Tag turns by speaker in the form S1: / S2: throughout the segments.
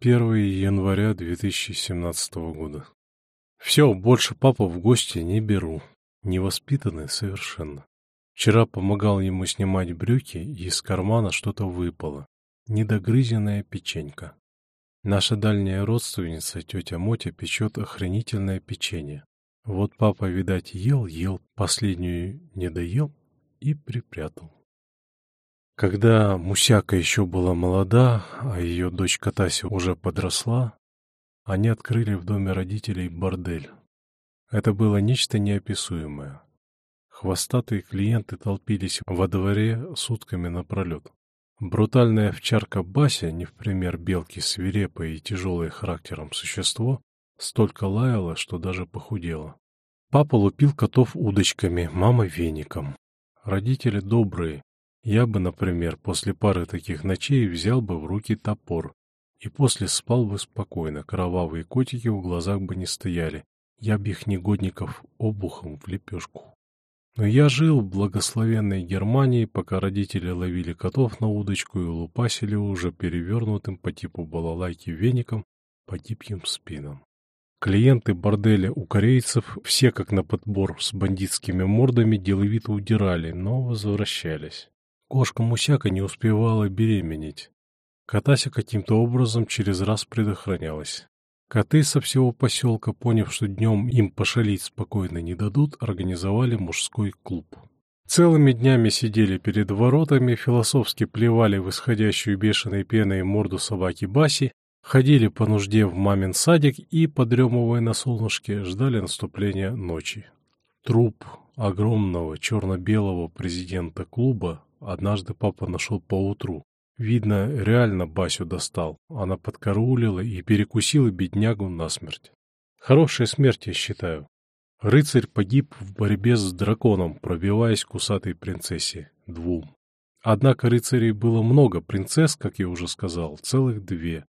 S1: 1 января 2017 года. Все, больше папу в гости не беру. Невоспитанный совершенно. Вчера помогал ему снимать брюки, и из кармана что-то выпало. Недогрызенная печенька. Наша дальняя родственница, тетя Мотя, печет охренительное печенье. Вот папа, видать, ел-ел, последнюю не доел и припрятал. Когда Мусяка еще была молода, а ее дочь Катася уже подросла, они открыли в доме родителей бордель. Это было нечто неописуемое. Хвостатые клиенты толпились во дворе сутками напролет. Брутальная овчарка Бася, не в пример белки, свирепое и тяжелое характером существо, столько лаяла, что даже похудела. Папа лупил котов удочками, мама веником. Родители добрые. Я бы, например, после пары таких ночей взял бы в руки топор. И после спал бы спокойно, кровавые котики в глазах бы не стояли. Я бы их негодников обухом в лепешку. Но я жил в благословенной Германии, пока родители ловили котов на удочку и лупасили уже перевернутым по типу балалайки веником по гибким спинам. Клиенты борделя у корейцев все как на подбор с бандитскими мордами деловито удирали, но возвращались. Кошка Мусяка не успевала беременеть. Катася каким-то образом через раз предохранялась. Коты со всего поселка, поняв, что днем им пошалить спокойно не дадут, организовали мужской клуб. Целыми днями сидели перед воротами, философски плевали в исходящую бешеной пеной морду собаки Баси, ходили по нужде в мамин садик и, подремывая на солнышке, ждали наступления ночи. Труп огромного черно-белого президента клуба однажды папа нашел поутру, Видно, реально Басю достал. Она подкараулила и перекусила беднягу насмерть. Хорошая смерть, я считаю. Рыцарь погиб в борьбе с драконом, пробиваясь к усатой принцессе. Двум. Однако рыцарей было много, принцесс, как я уже сказал, целых две.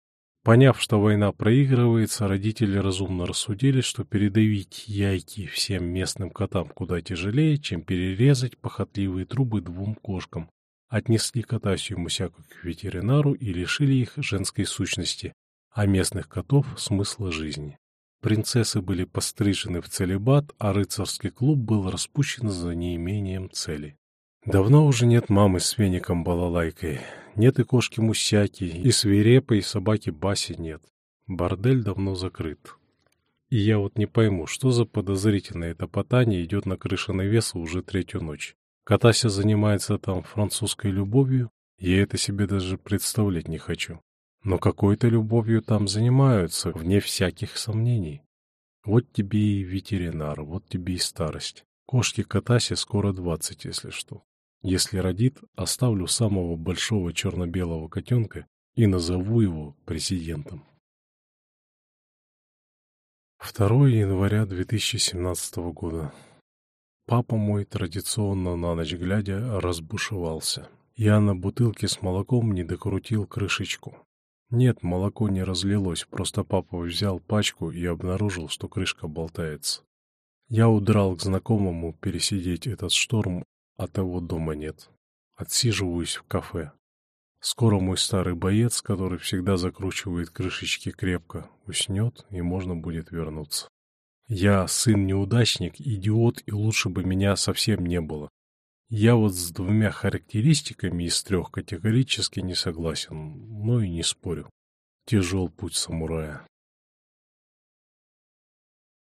S1: Поняв, что война проигрывается, родители разумно рассудили, что передавить яйки всем местным котам куда тяжелее, чем перерезать похотливые трубы двум кошкам, отнесли Катасью и Мусяку к ветеринару и лишили их женской сущности, а местных котов — смысла жизни. Принцессы были пострижены в целебат, а рыцарский клуб был распущен за неимением цели. Давно уже нет мамы с веником-балалайкой, нет и кошки Мусяки, и свирепой собаки Баси нет. Бордель давно закрыт. И я вот не пойму, что за подозрительное топотание идет на крыше навеса уже третью ночь. Катася занимается там французской любовью, я это себе даже представлять не хочу. Но какой-то любовью там занимаются, вне всяких сомнений. Вот тебе и ветеринар, вот тебе и старость. Кошке Катасе скоро двадцать, если что. Если родит, оставлю самого большого черно-белого котенка и назову его президентом. 2 января 2017 года. Папа мой традиционно на ночь глядя разбушевался. Я на бутылке с молоком не докрутил крышечку. Нет, молоко не разлилось, просто папа взял пачку и обнаружил, что крышка болтается. Я удрал к знакомому пересидеть этот шторм, а того дома нет. Отсиживаюсь в кафе. Скоро мой старый боец, который всегда закручивает крышечки крепко, уснет, и можно будет вернуться. Я сын-неудачник, идиот, и лучше бы меня совсем не было. Я вот с двумя характеристиками из трех категорически не согласен, но и не спорю. Тяжел путь самурая.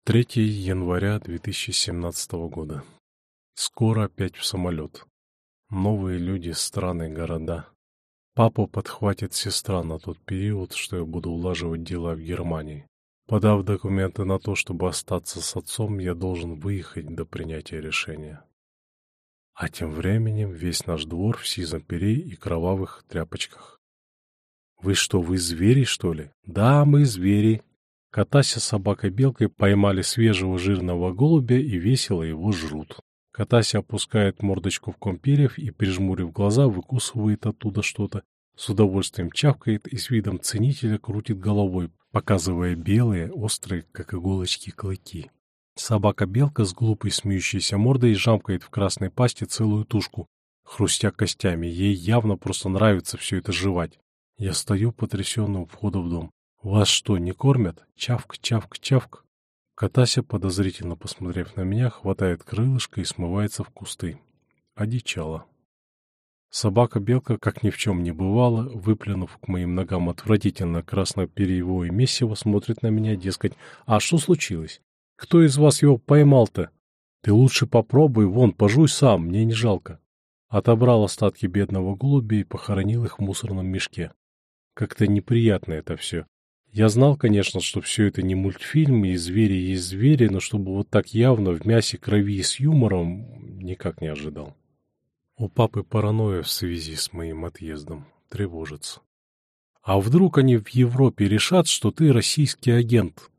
S1: 3 января 2017 года. Скоро опять в самолет. Новые люди, страны, города. Папу подхватит сестра на тот период, что я буду улаживать дела в Германии. Подав документы на то, чтобы остаться с отцом, я должен выехать до принятия решения. А тем временем весь наш двор в сизом пере и кровавых тряпочках. «Вы что, вы звери, что ли?» «Да, мы звери». Катася с собакой-белкой поймали свежего жирного голубя и весело его жрут. Катася опускает мордочку в ком и, прижмурив глаза, выкусывает оттуда что-то, с удовольствием чавкает и с видом ценителя крутит головой, показывая белые, острые, как иголочки, клыки. Собака-белка с глупой смеющейся мордой жамкает в красной пасти целую тушку, хрустя костями. Ей явно просто нравится все это жевать. Я стою потрясенно у входа в дом. «Вас что, не кормят? Чавк, чавк, чавк!» Катася, подозрительно посмотрев на меня, хватает крылышко и смывается в кусты. Одичала. Собака-белка, как ни в чем не бывало, выплюнув к моим ногам отвратительно красно-перьевое месиво, смотрит на меня, дескать, «А что случилось? Кто из вас его поймал-то? Ты лучше попробуй, вон, пожуй сам, мне не жалко». Отобрал остатки бедного голубя и похоронил их в мусорном мешке. Как-то неприятно это все. Я знал, конечно, что все это не мультфильм, и звери есть звери, но чтобы вот так явно, в мясе, крови и с юмором, никак не ожидал. У папы паранойя в связи с моим отъездом. Тревожится. А вдруг они в Европе решат, что ты российский агент?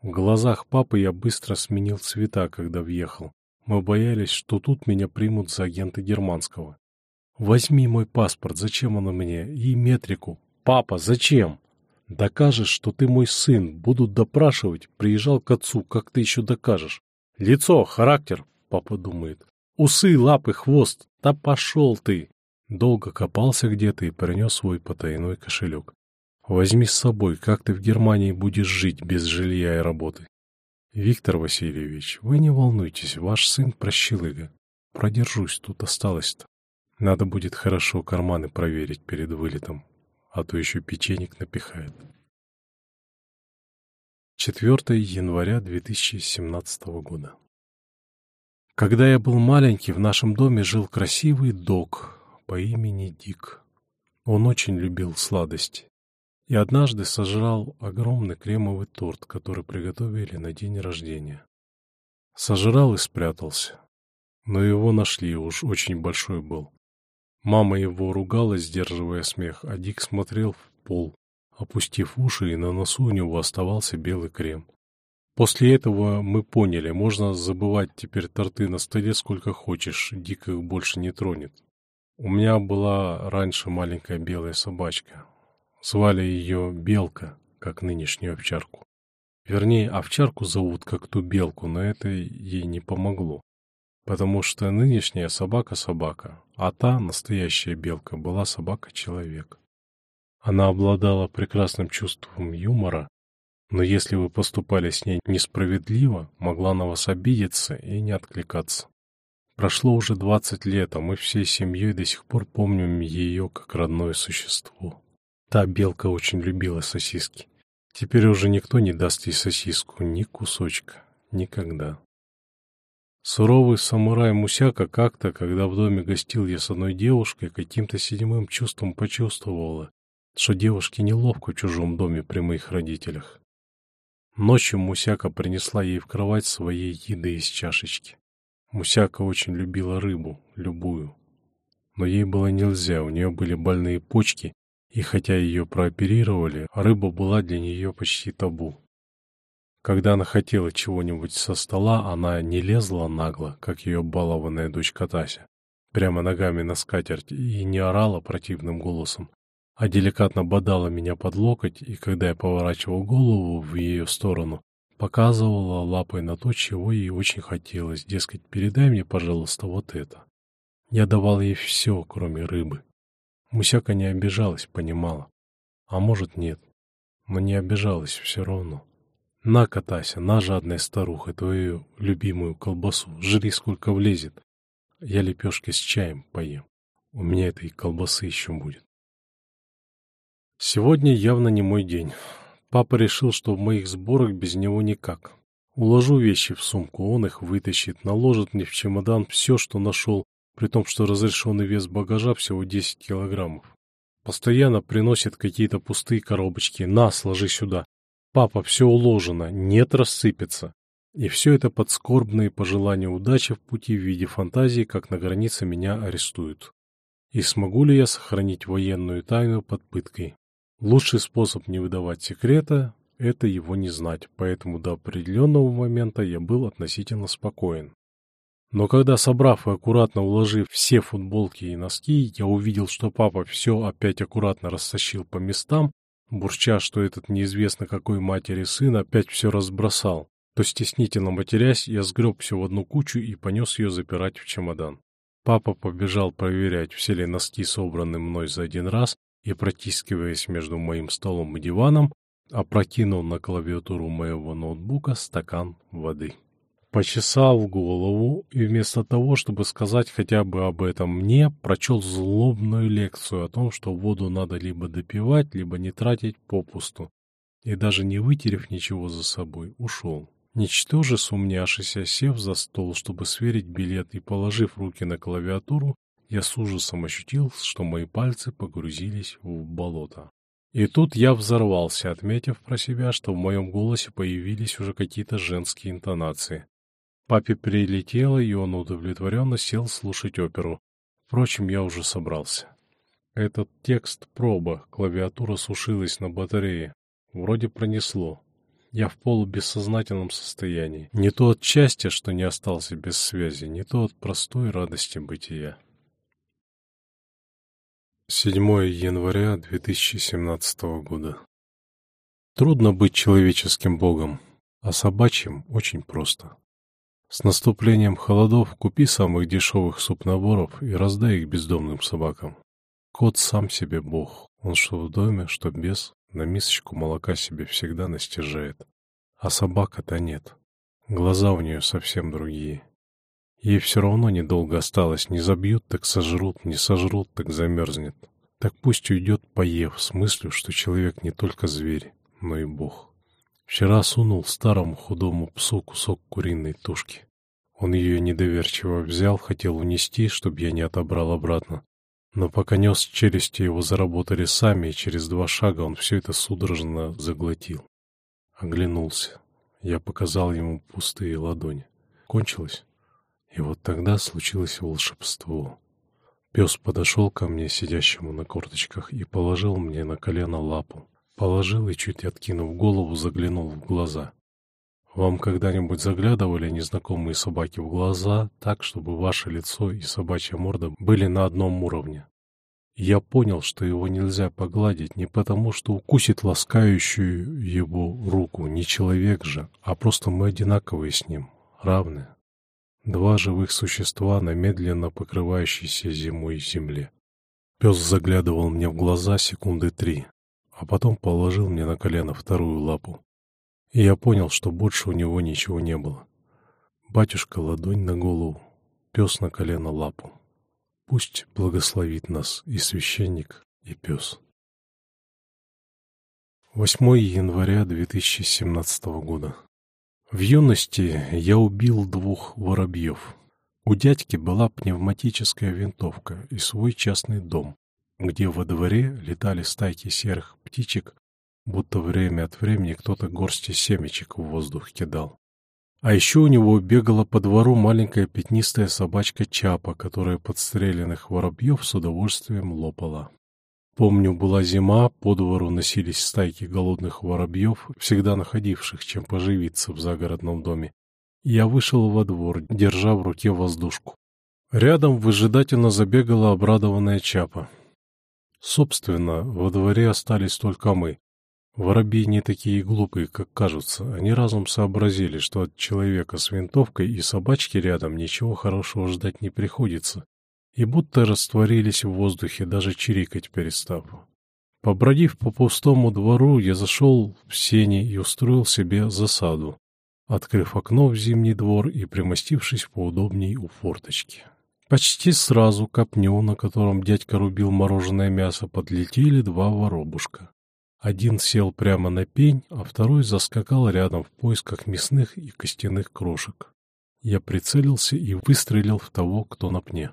S1: В глазах папы я быстро сменил цвета, когда въехал. Мы боялись, что тут меня примут за агента германского. Возьми мой паспорт, зачем он мне? И метрику. Папа, зачем? Докажешь, что ты мой сын, будут допрашивать. Приезжал к отцу, как ты еще докажешь? Лицо, характер, папа думает. Усы, лапы, хвост. Да пошел ты. Долго копался где-то и принес свой потайной кошелек. Возьми с собой, как ты в Германии будешь жить без жилья и работы. Виктор Васильевич, вы не волнуйтесь, ваш сын прощелыга. Продержусь, тут осталось-то. Надо будет хорошо карманы проверить перед вылетом а то еще печенек напихает. 4 января 2017 года. Когда я был маленький, в нашем доме жил красивый дог по имени Дик. Он очень любил сладости. И однажды сожрал огромный кремовый торт, который приготовили на день рождения. Сожрал и спрятался. Но его нашли, уж очень большой был. Мама его ругала, сдерживая смех, а Дик смотрел в пол, опустив уши, и на носу у него оставался белый крем. После этого мы поняли, можно забывать теперь торты на столе сколько хочешь, Дик их больше не тронет. У меня была раньше маленькая белая собачка. Звали ее Белка, как нынешнюю овчарку. Вернее, овчарку зовут как ту белку, но это ей не помогло. Потому что нынешняя собака — собака, а та, настоящая белка, была собака-человек. Она обладала прекрасным чувством юмора, но если вы поступали с ней несправедливо, могла на вас обидеться и не откликаться. Прошло уже двадцать лет, а мы всей семьей до сих пор помним ее как родное существо. Та белка очень любила сосиски. Теперь уже никто не даст ей сосиску, ни кусочка, никогда. Суровый самурай Мусяка как-то, когда в доме гостил я с одной девушкой, каким-то седьмым чувством почувствовала, что девушке неловко в чужом доме при моих родителях. Ночью Мусяка принесла ей в кровать своей еды из чашечки. Мусяка очень любила рыбу, любую. Но ей было нельзя, у нее были больные почки, и хотя ее прооперировали, рыба была для нее почти табу. Когда она хотела чего-нибудь со стола, она не лезла нагло, как ее балованная дочка Тася, прямо ногами на скатерть и не орала противным голосом, а деликатно бодала меня под локоть, и когда я поворачивал голову в ее сторону, показывала лапой на то, чего ей очень хотелось, дескать, передай мне, пожалуйста, вот это. Я давал ей все, кроме рыбы. Мусяка не обижалась, понимала. А может, нет. Но не обижалась все равно. На, катайся, на, жадная старуха, твою любимую колбасу, жри сколько влезет. Я лепешки с чаем поем. У меня этой колбасы еще будет. Сегодня явно не мой день. Папа решил, что в моих сборах без него никак. Уложу вещи в сумку, он их вытащит, наложит мне в чемодан все, что нашел, при том, что разрешенный вес багажа всего 10 килограммов. Постоянно приносит какие-то пустые коробочки. На, сложи сюда. Папа, все уложено, нет рассыпется. И все это под скорбные пожелания удачи в пути в виде фантазии, как на границе меня арестуют. И смогу ли я сохранить военную тайну под пыткой? Лучший способ не выдавать секрета – это его не знать, поэтому до определенного момента я был относительно спокоен. Но когда, собрав и аккуратно уложив все футболки и носки, я увидел, что папа все опять аккуратно растащил по местам, бурча, что этот неизвестно какой матери сын опять все разбросал, то стеснительно матерясь, я сгреб все в одну кучу и понес ее запирать в чемодан. Папа побежал проверять, все ли носки собраны мной за один раз, и, протискиваясь между моим столом и диваном, опрокинул на клавиатуру моего ноутбука стакан воды. Почесал голову и вместо того, чтобы сказать хотя бы об этом мне, прочел злобную лекцию о том, что воду надо либо допивать, либо не тратить попусту. И даже не вытерев ничего за собой, ушел. Ничтоже сумняшися, сев за стол, чтобы сверить билет и положив руки на клавиатуру, я с ужасом ощутил, что мои пальцы погрузились в болото. И тут я взорвался, отметив про себя, что в моем голосе появились уже какие-то женские интонации. Папе прилетело, и он удовлетворенно сел слушать оперу. Впрочем, я уже собрался. Этот текст — проба, клавиатура сушилась на батарее. Вроде пронесло. Я в полубессознательном состоянии. Не то от счастья, что не остался без связи, не то от простой радости бытия. 7 января 2017 года. Трудно быть человеческим богом, а собачьим очень просто. С наступлением холодов купи самых дешевых суп-наборов и раздай их бездомным собакам. Кот сам себе бог, он что в доме, что без, на мисочку молока себе всегда настижает. А собака-то нет. Глаза у нее совсем другие. Ей все равно недолго осталось, не забьют, так сожрут, не сожрут, так замерзнет. Так пусть уйдет, поев, с мыслью, что человек не только зверь, но и бог. Вчера сунул старому худому псу кусок куриной тушки. Он ее недоверчиво взял, хотел унести, чтобы я не отобрал обратно. Но пока нес челюсти его заработали сами, и через два шага он все это судорожно заглотил. Оглянулся. Я показал ему пустые ладони. Кончилось. И вот тогда случилось волшебство. Пес подошел ко мне, сидящему на корточках, и положил мне на колено лапу. Положил и, чуть откинув голову, заглянул в глаза. Вам когда-нибудь заглядывали незнакомые собаки в глаза так, чтобы ваше лицо и собачья морда были на одном уровне? Я понял, что его нельзя погладить не потому, что укусит ласкающую его руку не человек же, а просто мы одинаковые с ним, равны. Два живых существа на медленно покрывающейся зимой земле. Пес заглядывал мне в глаза секунды три, а потом положил мне на колено вторую лапу. И я понял, что больше у него ничего не было. Батюшка ладонь на голову, пес на колено лапу. Пусть благословит нас и священник, и пес. 8 января 2017 года. В юности я убил двух воробьев. У дядьки была пневматическая винтовка и свой частный дом, где во дворе летали стайки серых птичек, будто время от времени кто-то горсти семечек в воздух кидал. А еще у него бегала по двору маленькая пятнистая собачка Чапа, которая подстреленных воробьев с удовольствием лопала. Помню, была зима, по двору носились стайки голодных воробьев, всегда находивших чем поживиться в загородном доме. Я вышел во двор, держа в руке воздушку. Рядом выжидательно забегала обрадованная Чапа. Собственно, во дворе остались только мы. Воробьи не такие глупые, как кажутся. Они разум сообразили, что от человека с винтовкой и собачки рядом ничего хорошего ждать не приходится. И будто растворились в воздухе, даже чирикать перестав. Побродив по пустому двору, я зашел в сени и устроил себе засаду, открыв окно в зимний двор и примостившись поудобней у форточки. Почти сразу к копню, на котором дядька рубил мороженое мясо, подлетели два воробушка. Один сел прямо на пень, а второй заскакал рядом в поисках мясных и костяных крошек. Я прицелился и выстрелил в того, кто на пне.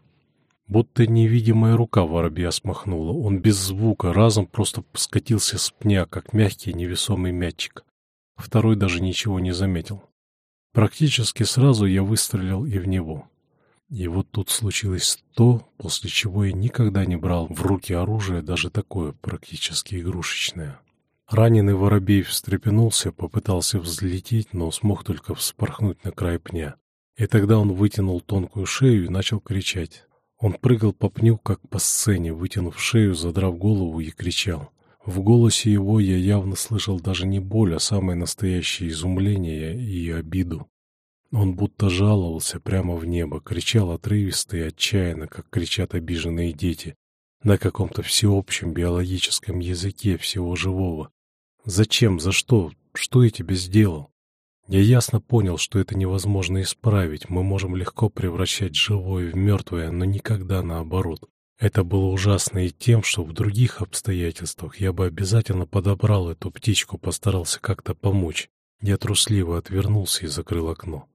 S1: Будто невидимая рука воробья смахнула. Он без звука разом просто скатился с пня, как мягкий невесомый мячик. Второй даже ничего не заметил. Практически сразу я выстрелил и в него. И вот тут случилось то, после чего я никогда не брал в руки оружие, даже такое практически игрушечное. Раненый воробей встрепенулся, попытался взлететь, но смог только вспорхнуть на край пня. И тогда он вытянул тонкую шею и начал кричать. Он прыгал по пню, как по сцене, вытянув шею, задрав голову и кричал. В голосе его я явно слышал даже не боль, а самое настоящее изумление и обиду. Он будто жаловался прямо в небо, кричал отрывисто и отчаянно, как кричат обиженные дети, на каком-то всеобщем биологическом языке всего живого. Зачем? За что? Что я тебе сделал? Я ясно понял, что это невозможно исправить. Мы можем легко превращать живое в мертвое, но никогда наоборот. Это было ужасно и тем, что в других обстоятельствах я бы обязательно подобрал эту птичку, постарался как-то помочь. Я трусливо отвернулся и закрыл окно.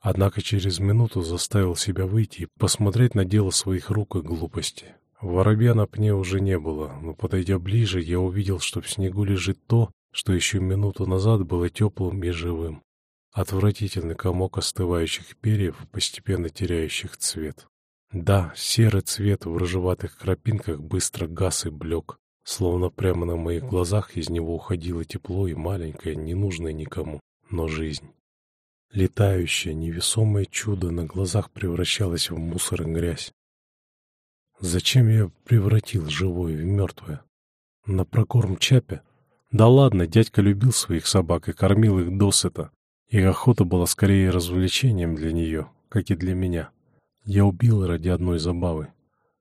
S1: Однако через минуту заставил себя выйти и посмотреть на дело своих рук и глупости. Воробья на пне уже не было, но, подойдя ближе, я увидел, что в снегу лежит то, что еще минуту назад было теплым и живым. Отвратительный комок остывающих перьев, постепенно теряющих цвет. Да, серый цвет в рыжеватых крапинках быстро гас и блек, словно прямо на моих глазах из него уходило тепло и маленькое, ненужное никому, но жизнь. Летающее, невесомое чудо на глазах превращалось в мусор и грязь. Зачем я превратил живое в мертвое? На прокорм Чапе? Да ладно, дядька любил своих собак и кормил их досыта. И охота была скорее развлечением для нее, как и для меня. Я убил ради одной забавы.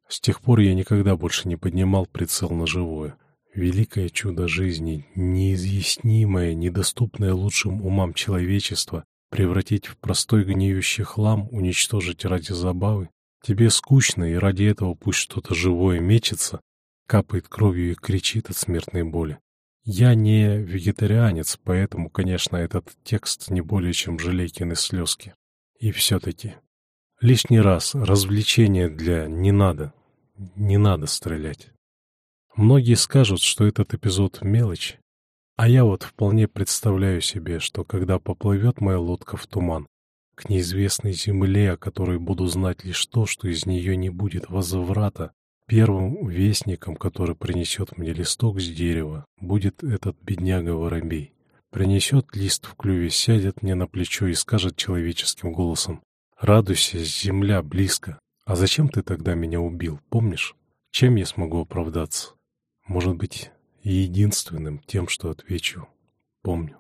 S1: С тех пор я никогда больше не поднимал прицел на живое. Великое чудо жизни, неизъяснимое, недоступное лучшим умам человечества, превратить в простой гниющий хлам, уничтожить ради забавы. Тебе скучно, и ради этого пусть что-то живое мечется, капает кровью и кричит от смертной боли. Я не вегетарианец, поэтому, конечно, этот текст не более чем Желейкины слезки. И все-таки Лишний раз развлечение для «не надо». Не надо стрелять. Многие скажут, что этот эпизод — мелочь, а я вот вполне представляю себе, что когда поплывет моя лодка в туман, к неизвестной земле, о которой буду знать лишь то, что из нее не будет возврата, первым вестником, который принесет мне листок с дерева, будет этот бедняга-воробей. Принесет лист в клюве, сядет мне на плечо и скажет человеческим голосом Радуйся, земля близко. А зачем ты тогда меня убил, помнишь? Чем я смогу оправдаться? Может быть, единственным тем, что отвечу. Помню.